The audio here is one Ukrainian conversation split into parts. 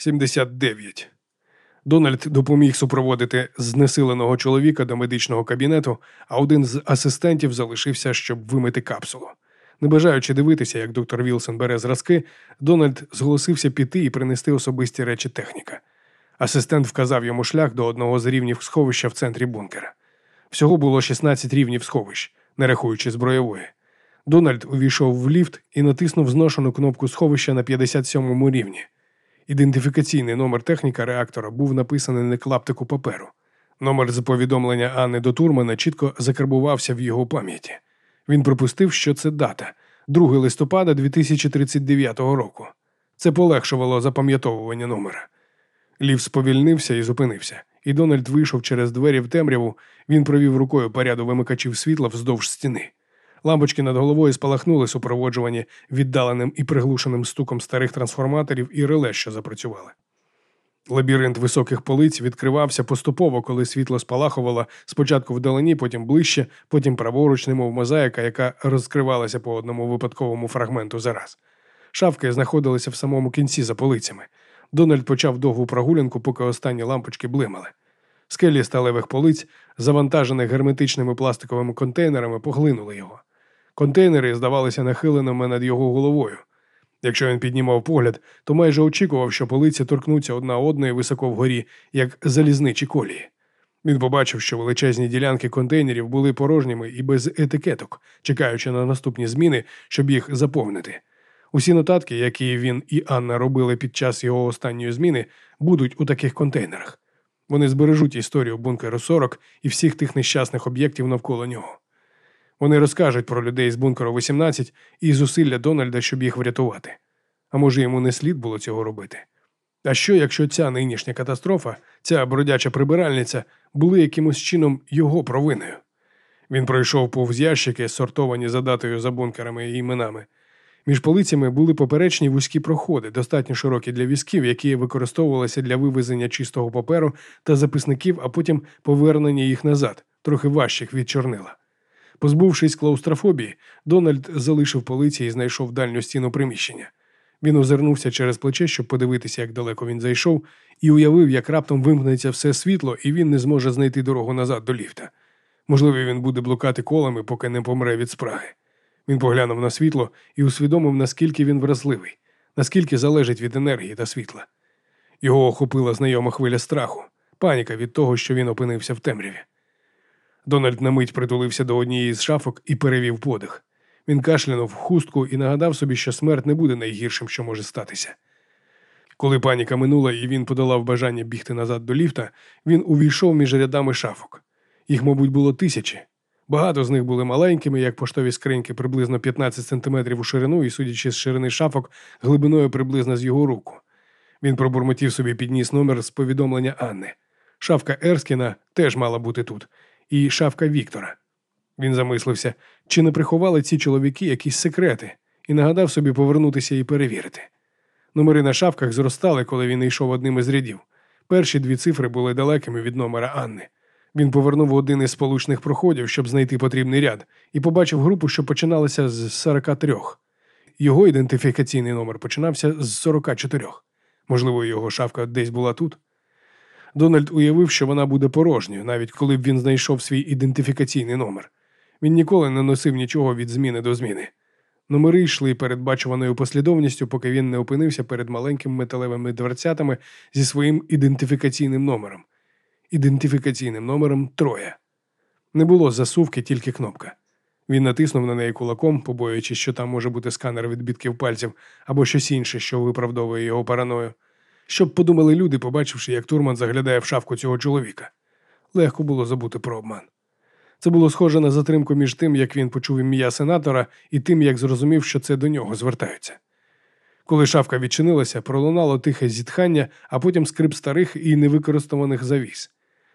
79. Дональд допоміг супроводити знесиленого чоловіка до медичного кабінету, а один з асистентів залишився, щоб вимити капсулу. Не бажаючи дивитися, як доктор Вілсон бере зразки, Дональд зголосився піти і принести особисті речі техніка. Асистент вказав йому шлях до одного з рівнів сховища в центрі бункера. Всього було 16 рівнів сховищ, не рахуючи збройової. Дональд увійшов в ліфт і натиснув зношену кнопку сховища на 57-му рівні. Ідентифікаційний номер техніка реактора був написаний на клаптику паперу. Номер з повідомлення Анни до Турмана чітко закарбувався в його пам'яті. Він припустив, що це дата 2 листопада 2039 року. Це полегшувало запам'ятовування номера. Лів сповільнився і зупинився, і Дональд вийшов через двері в темряву. Він провів рукою по ряду вимикачів світла вздовж стіни. Лампочки над головою спалахнули, супроводжувані віддаленим і приглушеним стуком старих трансформаторів і реле, що запрацювали. Лабіринт високих полиць відкривався поступово, коли світло спалахувало спочатку вдалині, потім ближче, потім праворуч, немов мозаїка, яка розкривалася по одному випадковому фрагменту за раз. Шавки знаходилися в самому кінці за полицями. Дональд почав довгу прогулянку, поки останні лампочки блимали. Скелі сталевих полиць, завантажених герметичними пластиковими контейнерами, поглинули його. Контейнери здавалися нахиленими над його головою. Якщо він піднімав погляд, то майже очікував, що полиці торкнуться одна одної високо вгорі, як залізничі колії. Він побачив, що величезні ділянки контейнерів були порожніми і без етикеток, чекаючи на наступні зміни, щоб їх заповнити. Усі нотатки, які він і Анна робили під час його останньої зміни, будуть у таких контейнерах. Вони збережуть історію бункеру 40 і всіх тих нещасних об'єктів навколо нього. Вони розкажуть про людей з бункеру 18 і зусилля Дональда, щоб їх врятувати. А може, йому не слід було цього робити? А що, якщо ця нинішня катастрофа, ця бродяча прибиральниця, були якимось чином його провиною? Він пройшов повз ящики, сортовані за датою за бункерами і іменами. Між полицями були поперечні вузькі проходи, достатньо широкі для візків, які використовувалися для вивезення чистого паперу та записників, а потім повернення їх назад, трохи важчих від чорнила. Позбувшись клаустрофобії, Дональд залишив полиці і знайшов дальню стіну приміщення. Він озирнувся через плече, щоб подивитися, як далеко він зайшов, і уявив, як раптом вимкнеться все світло, і він не зможе знайти дорогу назад до ліфта. Можливо, він буде блукати колами, поки не помре від спраги. Він поглянув на світло і усвідомив, наскільки він вразливий, наскільки залежить від енергії та світла. Його охопила знайома хвиля страху, паніка від того, що він опинився в темряві. Дональд на мить притулився до однієї з шафок і перевів подих. Він кашлянув хустку і нагадав собі, що смерть не буде найгіршим, що може статися. Коли паніка минула і він подолав бажання бігти назад до ліфта, він увійшов між рядами шафок. Їх, мабуть, було тисячі. Багато з них були маленькими, як поштові скриньки, приблизно 15 сантиметрів у ширину і, судячи з ширини шафок, глибиною приблизно з його руку. Він пробурмотів собі підніс номер з повідомлення Анни. Шавка Ерскіна теж мала бути тут, і шавка Віктора. Він замислився, чи не приховали ці чоловіки якісь секрети, і нагадав собі повернутися і перевірити. Номери на шавках зростали, коли він йшов одним із рядів. Перші дві цифри були далекими від номера Анни. Він повернув один із сполучних проходів, щоб знайти потрібний ряд, і побачив групу, що починалася з 43. Його ідентифікаційний номер починався з 44. Можливо, його шавка десь була тут. Дональд уявив, що вона буде порожньою, навіть коли б він знайшов свій ідентифікаційний номер. Він ніколи не носив нічого від зміни до зміни. Номери йшли передбачуваною послідовністю, поки він не опинився перед маленькими металевими дверцятами зі своїм ідентифікаційним номером. Ідентифікаційним номером троє. Не було засувки, тільки кнопка. Він натиснув на неї кулаком, побоюючись, що там може бути сканер відбитків пальців або щось інше, що виправдовує його параною. Щоб подумали люди, побачивши, як Турман заглядає в шавку цього чоловіка. Легко було забути про обман. Це було схоже на затримку між тим, як він почув ім'я сенатора, і тим, як зрозумів, що це до нього звертаються. Коли шавка відчинилася, пролунало тихе зітхання, а потім скрип старих і невикористованих завіс.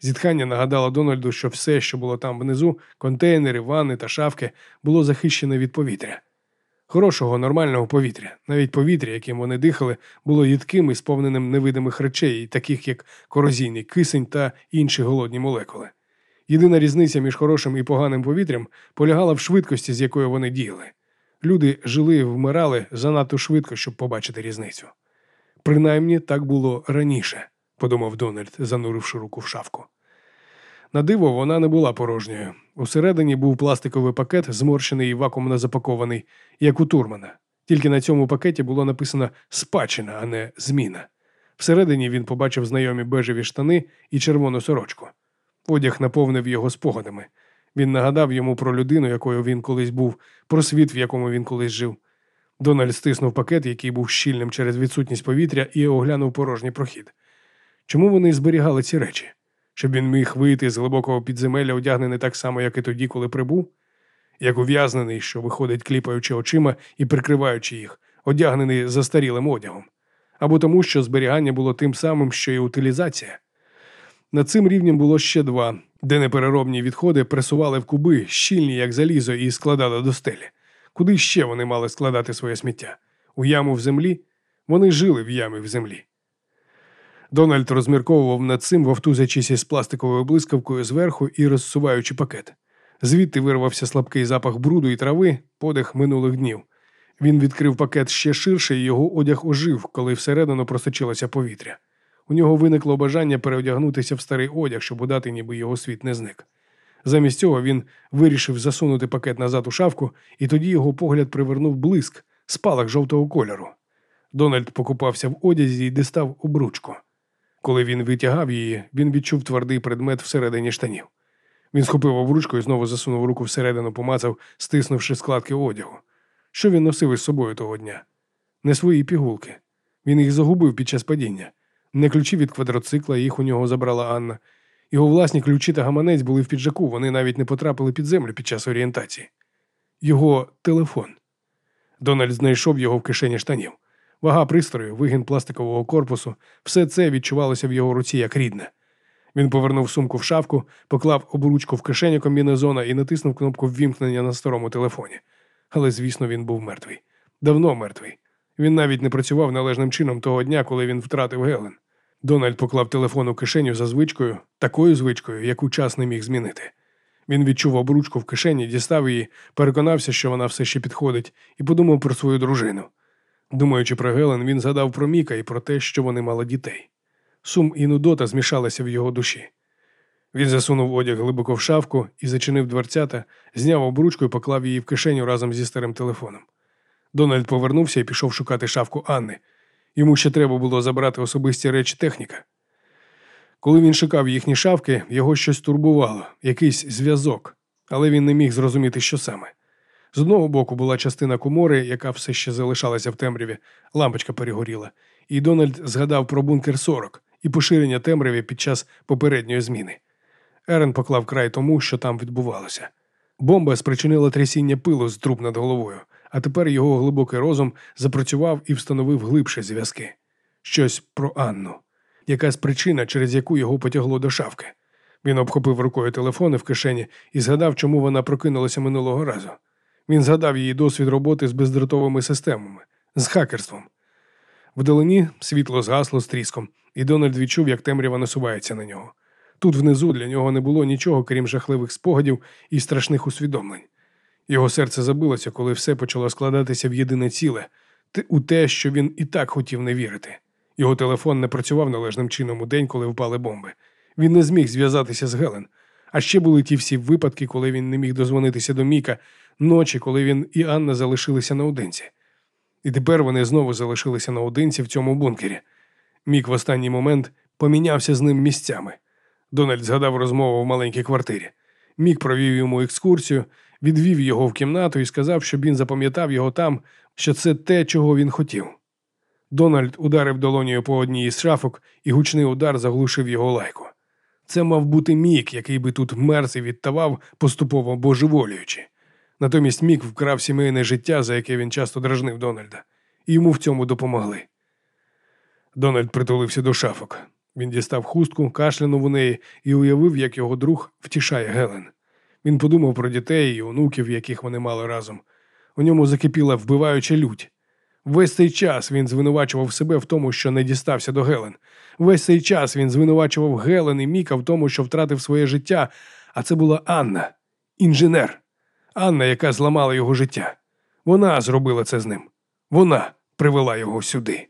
Зітхання нагадало Дональду, що все, що було там внизу, контейнери, ванни та шавки, було захищене від повітря. Хорошого, нормального повітря, навіть повітря, яким вони дихали, було їдким і сповненим невидимих речей, таких як корозійний кисень та інші голодні молекули. Єдина різниця між хорошим і поганим повітрям полягала в швидкості, з якою вони діяли. Люди жили і вмирали занадто швидко, щоб побачити різницю. Принаймні так було раніше, подумав Дональд, зануривши руку в шафку. На диво, вона не була порожньою. Усередині був пластиковий пакет, зморщений і вакуумно запакований, як у Турмана. Тільки на цьому пакеті було написано спадщина, а не зміна. Всередині він побачив знайомі бежеві штани і червону сорочку. Одяг наповнив його спогадами. Він нагадав йому про людину, якою він колись був, про світ, в якому він колись жив. Дональд стиснув пакет, який був щільним через відсутність повітря, і оглянув порожній прохід. Чому вони зберігали ці речі? Щоб він міг вийти з глибокого підземелля, одягнений так само, як і тоді, коли прибув? Як ув'язнений, що виходить, кліпаючи очима і прикриваючи їх, одягнений застарілим одягом, або тому, що зберігання було тим самим, що і утилізація. Над цим рівнем було ще два, де непереробні відходи пресували в куби, щільні, як залізо, і складали до стелі. Куди ще вони мали складати своє сміття? У яму в землі? Вони жили в ямі в землі. Дональд розмірковував над цим, вовтузячись із пластиковою блискавкою зверху і розсуваючи пакет. Звідти вирвався слабкий запах бруду і трави, подих минулих днів. Він відкрив пакет ще ширше, і його одяг ожив, коли всередину просочилося повітря. У нього виникло бажання переодягнутися в старий одяг, щоб удати, ніби його світ не зник. Замість цього він вирішив засунути пакет назад у шафку, і тоді його погляд привернув блиск, спалах жовтого кольору. Дональд покупався в одязі і дістав обручку. Коли він витягав її, він відчув твердий предмет всередині штанів. Він схопив обручку і знову засунув руку всередину, помацав, стиснувши складки одягу. Що він носив із собою того дня? Не свої пігулки. Він їх загубив під час падіння. Не ключі від квадроцикла, їх у нього забрала Анна. Його власні ключі та гаманець були в піджаку, вони навіть не потрапили під землю під час орієнтації. Його телефон. Дональд знайшов його в кишені штанів. Вага пристрою, вигін пластикового корпусу, все це відчувалося в його руці як рідне. Він повернув сумку в шафку, поклав обручку в кишеню комбінезона і натиснув кнопку ввімкнення на старому телефоні. Але, звісно, він був мертвий. Давно мертвий. Він навіть не працював належним чином того дня, коли він втратив Гелен. Дональд поклав телефон у кишеню за звичкою, такою звичкою, яку час не міг змінити. Він відчув обручку в кишені, дістав її, переконався, що вона все ще підходить, і подумав про свою дружину. Думаючи про Гелен, він згадав про Міка і про те, що вони мали дітей. Сум і нудота змішалися в його душі. Він засунув одяг глибоко в шафку і зачинив дверцята, зняв обручку і поклав її в кишеню разом зі старим телефоном. Дональд повернувся і пішов шукати шафку Анни. Йому ще треба було забрати особисті речі техніка. Коли він шукав їхні шавки, його щось турбувало, якийсь зв'язок, але він не міг зрозуміти, що саме. З одного боку була частина комори, яка все ще залишалася в темряві, лампочка перегоріла, і Дональд згадав про бункер 40 і поширення темряві під час попередньої зміни. Ерен поклав край тому, що там відбувалося. Бомба спричинила трясіння пилу з труб над головою, а тепер його глибокий розум запрацював і встановив глибші зв'язки. Щось про Анну, якась причина, через яку його потягло до шавки. Він обхопив рукою телефони в кишені і згадав, чому вона прокинулася минулого разу. Він згадав її досвід роботи з бездротовими системами, з хакерством. Вдалині світло згасло з тріском, і Дональд відчув, як темрява насувається на нього. Тут внизу для нього не було нічого, крім жахливих спогадів і страшних усвідомлень. Його серце забилося, коли все почало складатися в єдине ціле, у те, що він і так хотів не вірити. Його телефон не працював належним чином у день, коли впали бомби. Він не зміг зв'язатися з Гелен. А ще були ті всі випадки, коли він не міг дозвонитися до Міка, ночі, коли він і Анна залишилися наодинці. І тепер вони знову залишилися наодинці в цьому бункері. Мік в останній момент помінявся з ним місцями. Дональд згадав розмову в маленькій квартирі. Мік провів йому екскурсію, відвів його в кімнату і сказав, щоб він запам'ятав його там, що це те, чого він хотів. Дональд ударив долонію по одній із шафок, і гучний удар заглушив його лайку. Це мав бути мік, який би тут мерз і відтавав, поступово божеволюючи. Натомість Мік вкрав сімейне життя, за яке він часто дражнив Дональда, і йому в цьому допомогли. Дональд притулився до шафок. Він дістав хустку, кашлянув у неї і уявив, як його друг втішає Гелен. Він подумав про дітей і онуків, яких вони мали разом. У ньому закипіла вбиваюча лють. Весь цей час він звинувачував себе в тому, що не дістався до Гелен. Весь цей час він звинувачував Гелен і Міка в тому, що втратив своє життя, а це була Анна, інженер. Анна, яка зламала його життя. Вона зробила це з ним. Вона привела його сюди.